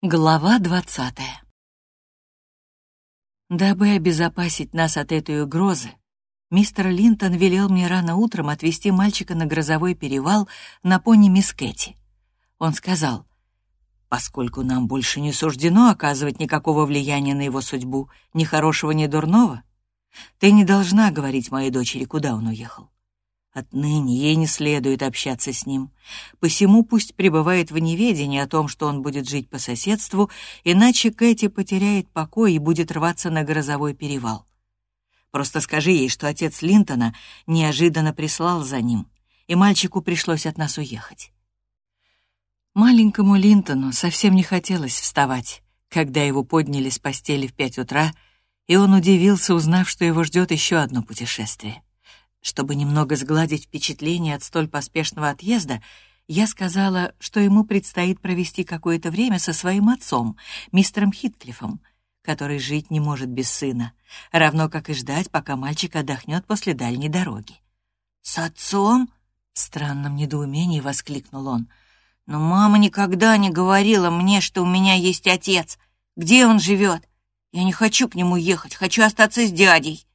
Глава двадцатая Дабы обезопасить нас от этой угрозы, мистер Линтон велел мне рано утром отвезти мальчика на грозовой перевал на пони мисс. Он сказал, «Поскольку нам больше не суждено оказывать никакого влияния на его судьбу, ни хорошего, ни дурного, ты не должна говорить моей дочери, куда он уехал. Отныне ей не следует общаться с ним. Посему пусть пребывает в неведении о том, что он будет жить по соседству, иначе Кэти потеряет покой и будет рваться на грозовой перевал. Просто скажи ей, что отец Линтона неожиданно прислал за ним, и мальчику пришлось от нас уехать. Маленькому Линтону совсем не хотелось вставать, когда его подняли с постели в пять утра, и он удивился, узнав, что его ждет еще одно путешествие. Чтобы немного сгладить впечатление от столь поспешного отъезда, я сказала, что ему предстоит провести какое-то время со своим отцом, мистером Хитклифом, который жить не может без сына, равно как и ждать, пока мальчик отдохнет после дальней дороги. «С отцом?» — в странном недоумении воскликнул он. «Но мама никогда не говорила мне, что у меня есть отец. Где он живет? Я не хочу к нему ехать, хочу остаться с дядей».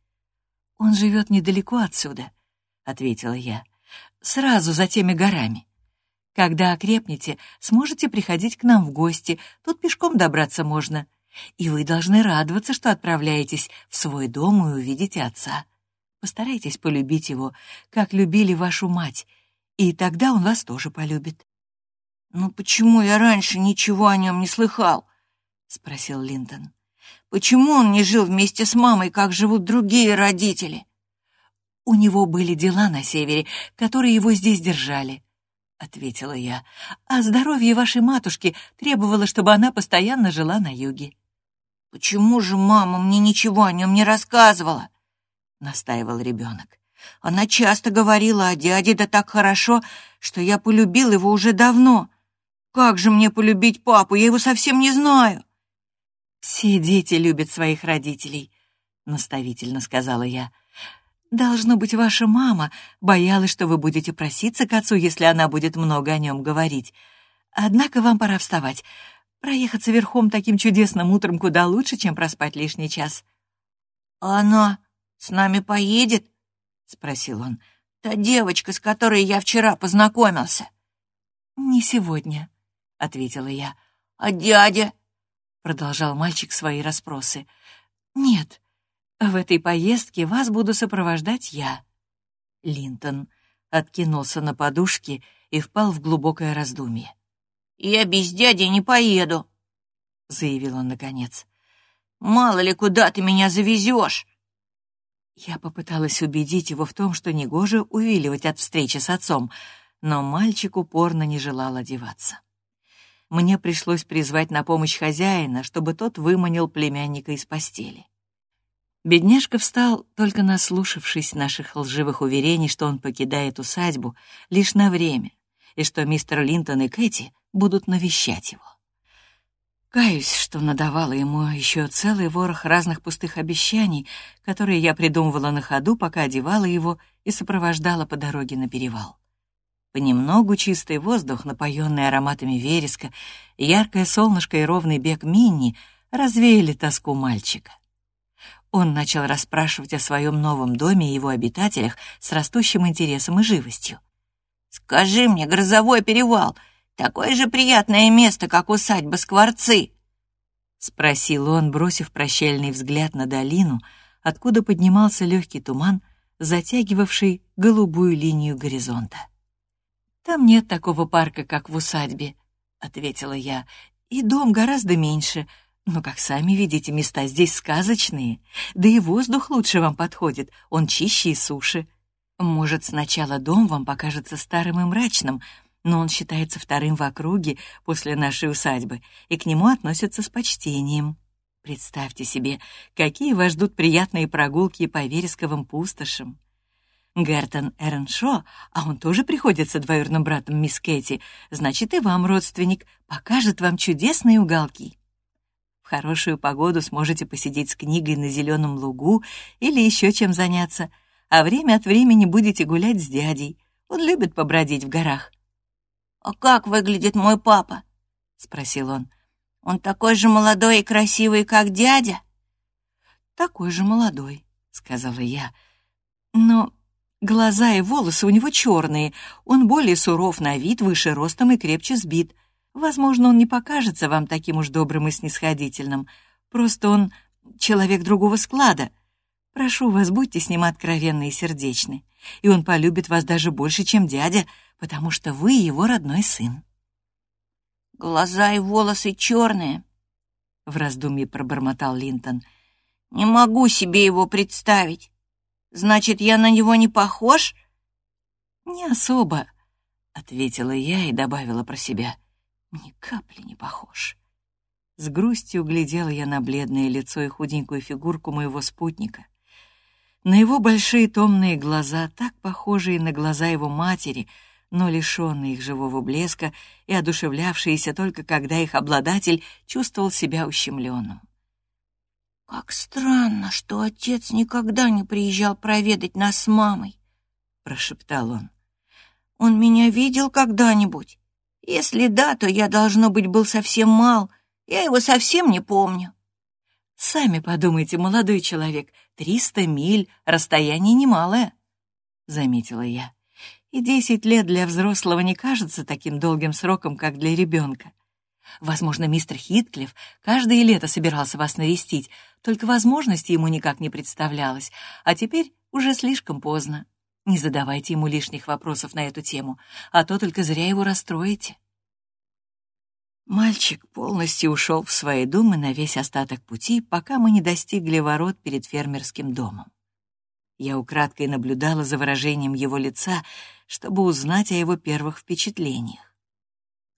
«Он живет недалеко отсюда», — ответила я, — «сразу за теми горами. Когда окрепнете, сможете приходить к нам в гости, тут пешком добраться можно. И вы должны радоваться, что отправляетесь в свой дом и увидите отца. Постарайтесь полюбить его, как любили вашу мать, и тогда он вас тоже полюбит». «Ну почему я раньше ничего о нем не слыхал?» — спросил Линтон. Почему он не жил вместе с мамой, как живут другие родители? У него были дела на севере, которые его здесь держали, — ответила я. А здоровье вашей матушки требовало, чтобы она постоянно жила на юге. Почему же мама мне ничего о нем не рассказывала? — настаивал ребенок. Она часто говорила о дяде да так хорошо, что я полюбил его уже давно. Как же мне полюбить папу? Я его совсем не знаю. «Все дети любят своих родителей», — наставительно сказала я. «Должно быть, ваша мама боялась, что вы будете проситься к отцу, если она будет много о нем говорить. Однако вам пора вставать. Проехаться верхом таким чудесным утром куда лучше, чем проспать лишний час». «А она с нами поедет?» — спросил он. «Та девочка, с которой я вчера познакомился». «Не сегодня», — ответила я. «А дядя?» Продолжал мальчик свои расспросы. «Нет, в этой поездке вас буду сопровождать я». Линтон откинулся на подушке и впал в глубокое раздумье. «Я без дяди не поеду», — заявил он наконец. «Мало ли, куда ты меня завезешь?» Я попыталась убедить его в том, что негоже увиливать от встречи с отцом, но мальчик упорно не желал одеваться мне пришлось призвать на помощь хозяина, чтобы тот выманил племянника из постели. Бедняжка встал, только наслушавшись наших лживых уверений, что он покидает усадьбу лишь на время, и что мистер Линтон и Кэти будут навещать его. Каюсь, что надавала ему еще целый ворох разных пустых обещаний, которые я придумывала на ходу, пока одевала его и сопровождала по дороге на перевал. Понемногу чистый воздух, напоенный ароматами вереска, яркое солнышко и ровный бег Минни развеяли тоску мальчика. Он начал расспрашивать о своем новом доме и его обитателях с растущим интересом и живостью. «Скажи мне, грозовой перевал, такое же приятное место, как усадьба Скворцы?» — спросил он, бросив прощальный взгляд на долину, откуда поднимался легкий туман, затягивавший голубую линию горизонта. «Там нет такого парка, как в усадьбе», — ответила я, «и дом гораздо меньше, но, как сами видите, места здесь сказочные, да и воздух лучше вам подходит, он чище и суше. Может, сначала дом вам покажется старым и мрачным, но он считается вторым в округе после нашей усадьбы, и к нему относятся с почтением. Представьте себе, какие вас ждут приятные прогулки по вересковым пустошам. Гертон Эрншо, а он тоже приходится двоюродным братом мисс Кэти, значит, и вам родственник, покажет вам чудесные уголки. В хорошую погоду сможете посидеть с книгой на зеленом лугу или еще чем заняться, а время от времени будете гулять с дядей. Он любит побродить в горах. «А как выглядит мой папа?» — спросил он. Он такой же молодой и красивый, как дядя?» «Такой же молодой», — сказала я. «Но глаза и волосы у него черные, он более суров на вид, выше ростом и крепче сбит. Возможно, он не покажется вам таким уж добрым и снисходительным. Просто он человек другого склада. Прошу вас, будьте с ним откровенны и сердечны, и он полюбит вас даже больше, чем дядя, потому что вы его родной сын». «Глаза и волосы черные», — в раздумье пробормотал Линтон. «Не могу себе его представить. Значит, я на него не похож?» «Не особо», — ответила я и добавила про себя. «Ни капли не похож». С грустью глядела я на бледное лицо и худенькую фигурку моего спутника. На его большие томные глаза, так похожие на глаза его матери, но лишенные их живого блеска и одушевлявшиеся только когда их обладатель чувствовал себя ущемленным. «Как странно, что отец никогда не приезжал проведать нас с мамой», — прошептал он. «Он меня видел когда-нибудь? Если да, то я, должно быть, был совсем мал, я его совсем не помню». «Сами подумайте, молодой человек, триста миль, расстояние немалое», — заметила я. «И десять лет для взрослого не кажется таким долгим сроком, как для ребенка. Возможно, мистер Хитклифф каждое лето собирался вас навестить, только возможности ему никак не представлялось, а теперь уже слишком поздно. Не задавайте ему лишних вопросов на эту тему, а то только зря его расстроите». Мальчик полностью ушел в свои думы на весь остаток пути, пока мы не достигли ворот перед фермерским домом. Я украдкой наблюдала за выражением его лица, чтобы узнать о его первых впечатлениях.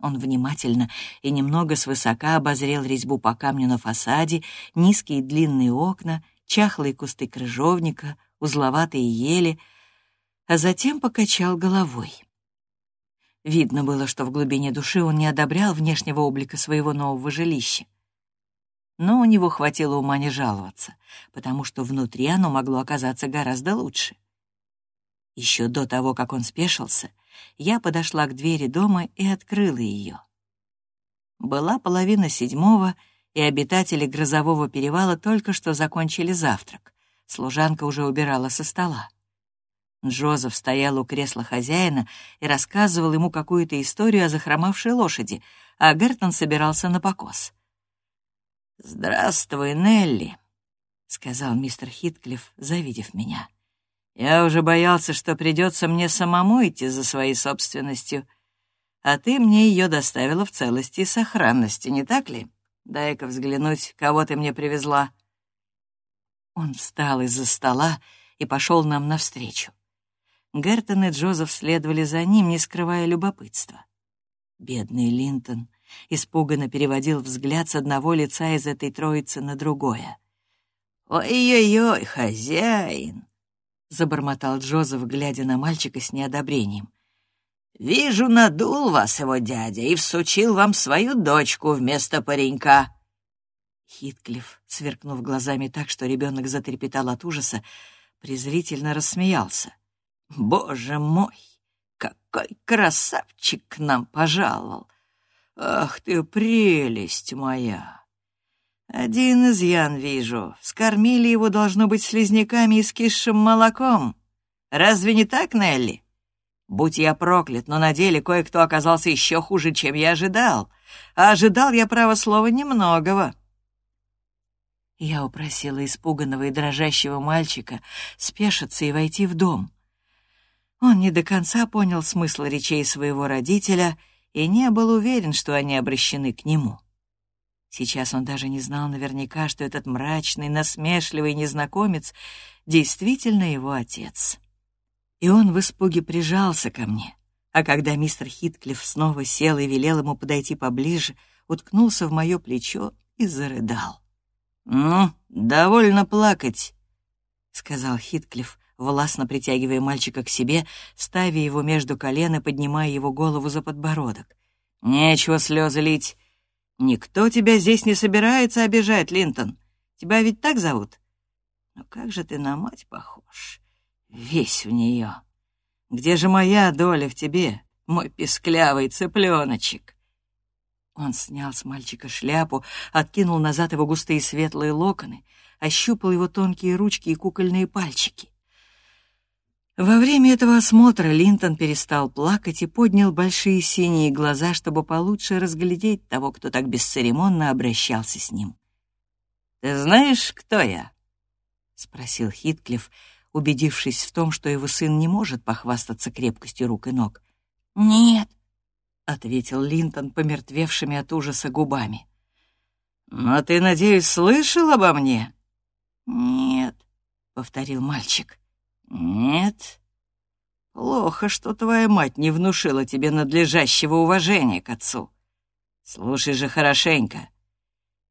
Он внимательно и немного свысока обозрел резьбу по камню на фасаде, низкие длинные окна, чахлые кусты крыжовника, узловатые ели, а затем покачал головой. Видно было, что в глубине души он не одобрял внешнего облика своего нового жилища. Но у него хватило ума не жаловаться, потому что внутри оно могло оказаться гораздо лучше. Еще до того, как он спешился, я подошла к двери дома и открыла ее. Была половина седьмого, и обитатели грозового перевала только что закончили завтрак. Служанка уже убирала со стола. Джозеф стоял у кресла хозяина и рассказывал ему какую-то историю о захромавшей лошади, а Гертон собирался на покос. «Здравствуй, Нелли», — сказал мистер Хитклифф, завидев меня. «Я уже боялся, что придется мне самому идти за своей собственностью, а ты мне ее доставила в целости и сохранности, не так ли? Дай-ка взглянуть, кого ты мне привезла». Он встал из-за стола и пошел нам навстречу. Гертон и Джозеф следовали за ним, не скрывая любопытства. Бедный Линтон испуганно переводил взгляд с одного лица из этой троицы на другое. «Ой-ой-ой, хозяин!» — забормотал Джозеф, глядя на мальчика с неодобрением. «Вижу, надул вас его дядя и всучил вам свою дочку вместо паренька». Хитклифф, сверкнув глазами так, что ребенок затрепетал от ужаса, презрительно рассмеялся. Боже мой, какой красавчик к нам пожаловал! Ах ты, прелесть моя! Один изъян вижу. Скормили его, должно быть, слизняками и скисшим молоком. Разве не так, Нелли? Будь я проклят, но на деле кое-кто оказался еще хуже, чем я ожидал. А ожидал я, право слова, немногого. Я упросила испуганного и дрожащего мальчика спешиться и войти в дом. Он не до конца понял смысл речей своего родителя и не был уверен, что они обращены к нему. Сейчас он даже не знал наверняка, что этот мрачный, насмешливый незнакомец действительно его отец. И он в испуге прижался ко мне, а когда мистер Хитклифф снова сел и велел ему подойти поближе, уткнулся в мое плечо и зарыдал. «Ну, довольно плакать», — сказал Хитклифф, властно притягивая мальчика к себе, ставя его между колен и поднимая его голову за подбородок. «Нечего слезы лить. Никто тебя здесь не собирается обижать, Линтон. Тебя ведь так зовут? Ну как же ты на мать похож. Весь в нее. Где же моя доля в тебе, мой песклявый цыпленочек?» Он снял с мальчика шляпу, откинул назад его густые светлые локоны, ощупал его тонкие ручки и кукольные пальчики. Во время этого осмотра Линтон перестал плакать и поднял большие синие глаза, чтобы получше разглядеть того, кто так бесцеремонно обращался с ним. «Ты знаешь, кто я?» — спросил Хитклифф, убедившись в том, что его сын не может похвастаться крепкостью рук и ног. «Нет», — ответил Линтон помертвевшими от ужаса губами. «Но ты, надеюсь, слышал обо мне?» «Нет», — повторил мальчик. «Нет? Плохо, что твоя мать не внушила тебе надлежащего уважения к отцу. Слушай же хорошенько.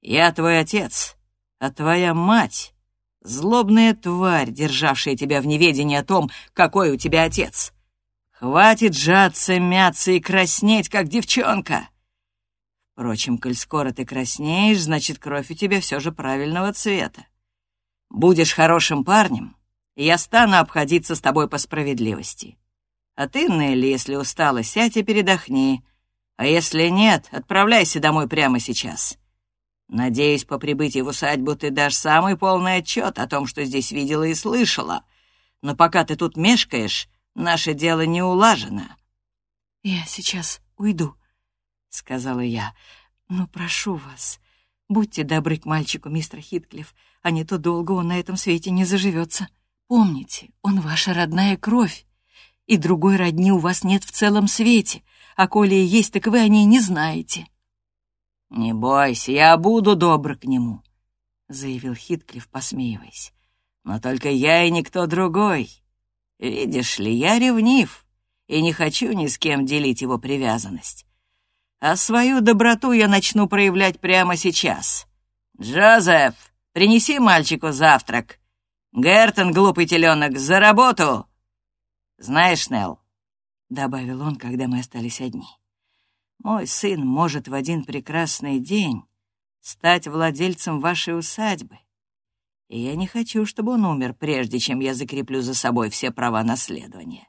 Я твой отец, а твоя мать — злобная тварь, державшая тебя в неведении о том, какой у тебя отец. Хватит жаться, мяться и краснеть, как девчонка!» Впрочем, коль скоро ты краснеешь, значит, кровь у тебя все же правильного цвета. Будешь хорошим парнем, я стану обходиться с тобой по справедливости. А ты, Нелли, если устала, сядь и передохни. А если нет, отправляйся домой прямо сейчас. Надеюсь, по прибытии в усадьбу ты дашь самый полный отчет о том, что здесь видела и слышала. Но пока ты тут мешкаешь, наше дело не улажено». «Я сейчас уйду», — сказала я. «Но прошу вас, будьте добры к мальчику, мистер Хитклифф, а не то долго он на этом свете не заживется». Помните, он ваша родная кровь, и другой родни у вас нет в целом свете, а коли и есть, так вы о ней не знаете». «Не бойся, я буду добр к нему», — заявил Хитклифф, посмеиваясь. «Но только я и никто другой. Видишь ли, я ревнив и не хочу ни с кем делить его привязанность. А свою доброту я начну проявлять прямо сейчас. Джозеф, принеси мальчику завтрак». «Гертон, глупый теленок, за работу!» «Знаешь, Нелл», — добавил он, когда мы остались одни, «мой сын может в один прекрасный день стать владельцем вашей усадьбы, и я не хочу, чтобы он умер, прежде чем я закреплю за собой все права наследования.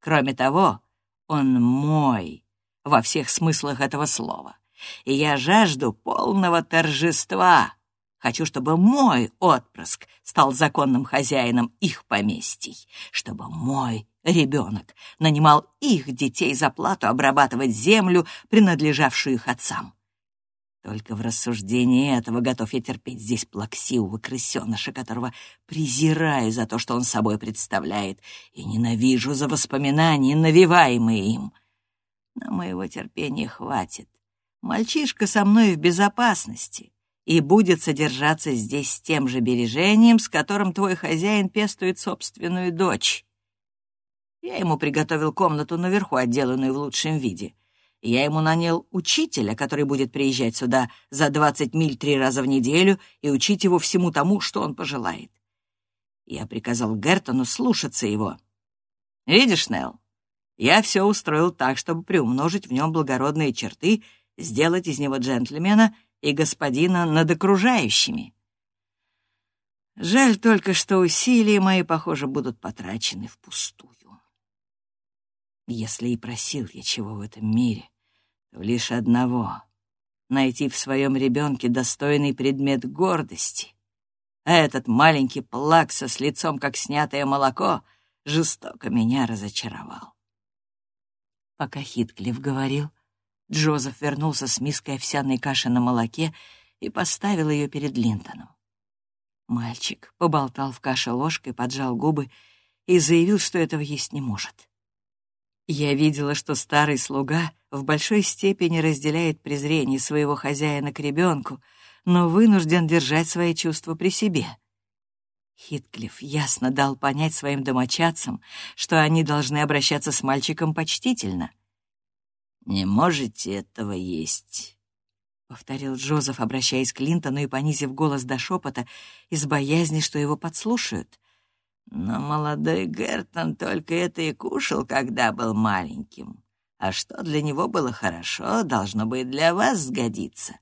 Кроме того, он мой во всех смыслах этого слова, и я жажду полного торжества» Хочу, чтобы мой отпрыск стал законным хозяином их поместий, чтобы мой ребенок нанимал их детей за плату обрабатывать землю, принадлежавшую их отцам. Только в рассуждении этого готов я терпеть здесь плаксивого крысеныша, которого презираю за то, что он собой представляет, и ненавижу за воспоминания, навеваемые им. Но моего терпения хватит. Мальчишка со мной в безопасности и будет содержаться здесь с тем же бережением, с которым твой хозяин пестует собственную дочь. Я ему приготовил комнату наверху, отделанную в лучшем виде. Я ему нанял учителя, который будет приезжать сюда за двадцать миль три раза в неделю и учить его всему тому, что он пожелает. Я приказал Гертону слушаться его. Видишь, Нелл, я все устроил так, чтобы приумножить в нем благородные черты, сделать из него джентльмена и господина над окружающими. Жаль только, что усилия мои, похоже, будут потрачены впустую. Если и просил я чего в этом мире, то лишь одного — найти в своем ребенке достойный предмет гордости. А этот маленький плакса с лицом, как снятое молоко, жестоко меня разочаровал. Пока Хитклифф говорил, Джозеф вернулся с миской овсяной каши на молоке и поставил ее перед Линтоном. Мальчик поболтал в каше ложкой, поджал губы и заявил, что этого есть не может. Я видела, что старый слуга в большой степени разделяет презрение своего хозяина к ребенку, но вынужден держать свои чувства при себе. Хитклифф ясно дал понять своим домочадцам, что они должны обращаться с мальчиком почтительно — «Не можете этого есть», — повторил Джозеф, обращаясь к Клинтону и понизив голос до шепота из боязни, что его подслушают. «Но молодой Гертон только это и кушал, когда был маленьким. А что для него было хорошо, должно быть для вас сгодиться».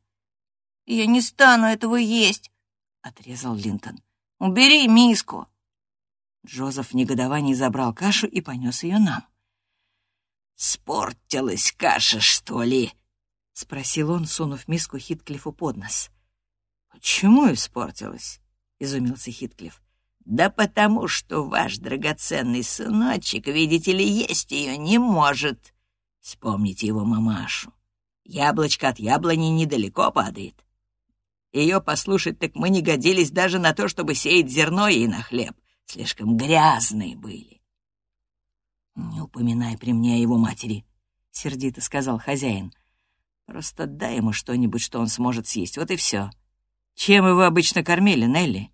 «Я не стану этого есть», — отрезал Линтон. «Убери миску». Джозеф в негодовании забрал кашу и понес ее нам. «Спортилась каша, что ли?» — спросил он, сунув миску Хитклифу под нос. «Почему испортилась?» — изумился Хитклифф. «Да потому что ваш драгоценный сыночек, видите ли, есть ее не может. Вспомните его мамашу. Яблочко от яблони недалеко падает. Ее послушать так мы не годились даже на то, чтобы сеять зерно ей на хлеб. Слишком грязные были. «Не упоминай при мне о его матери», — сердито сказал хозяин. «Просто дай ему что-нибудь, что он сможет съесть, вот и все. Чем его обычно кормили, Нелли?»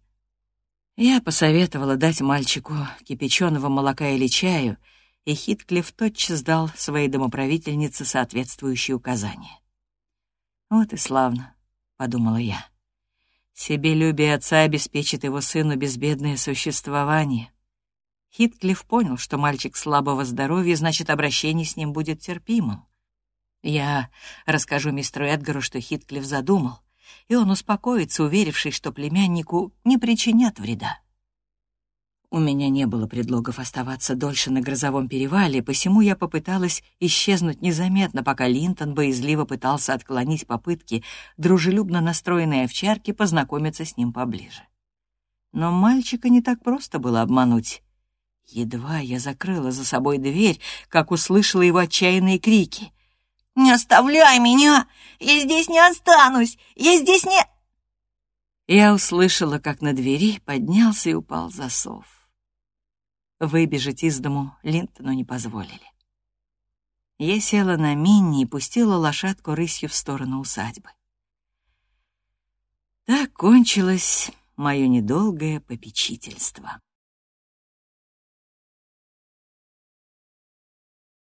Я посоветовала дать мальчику кипяченого молока или чаю, и Хитклифф тотчас дал своей домоправительнице соответствующие указания. «Вот и славно», — подумала я. Себелюбие отца обеспечит его сыну безбедное существование. Хитклифф понял, что мальчик слабого здоровья, значит, обращение с ним будет терпимым. Я расскажу мистеру Эдгару, что Хитклифф задумал, и он успокоится, уверившись, что племяннику не причинят вреда. У меня не было предлогов оставаться дольше на грозовом перевале, посему я попыталась исчезнуть незаметно, пока Линтон боязливо пытался отклонить попытки дружелюбно настроенной овчарки познакомиться с ним поближе. Но мальчика не так просто было обмануть. Едва я закрыла за собой дверь, как услышала его отчаянные крики. «Не оставляй меня! Я здесь не останусь! Я здесь не...» Я услышала, как на двери поднялся и упал засов. Выбежать из дому Линтону не позволили. Я села на Минни и пустила лошадку рысью в сторону усадьбы. Так кончилось мое недолгое попечительство.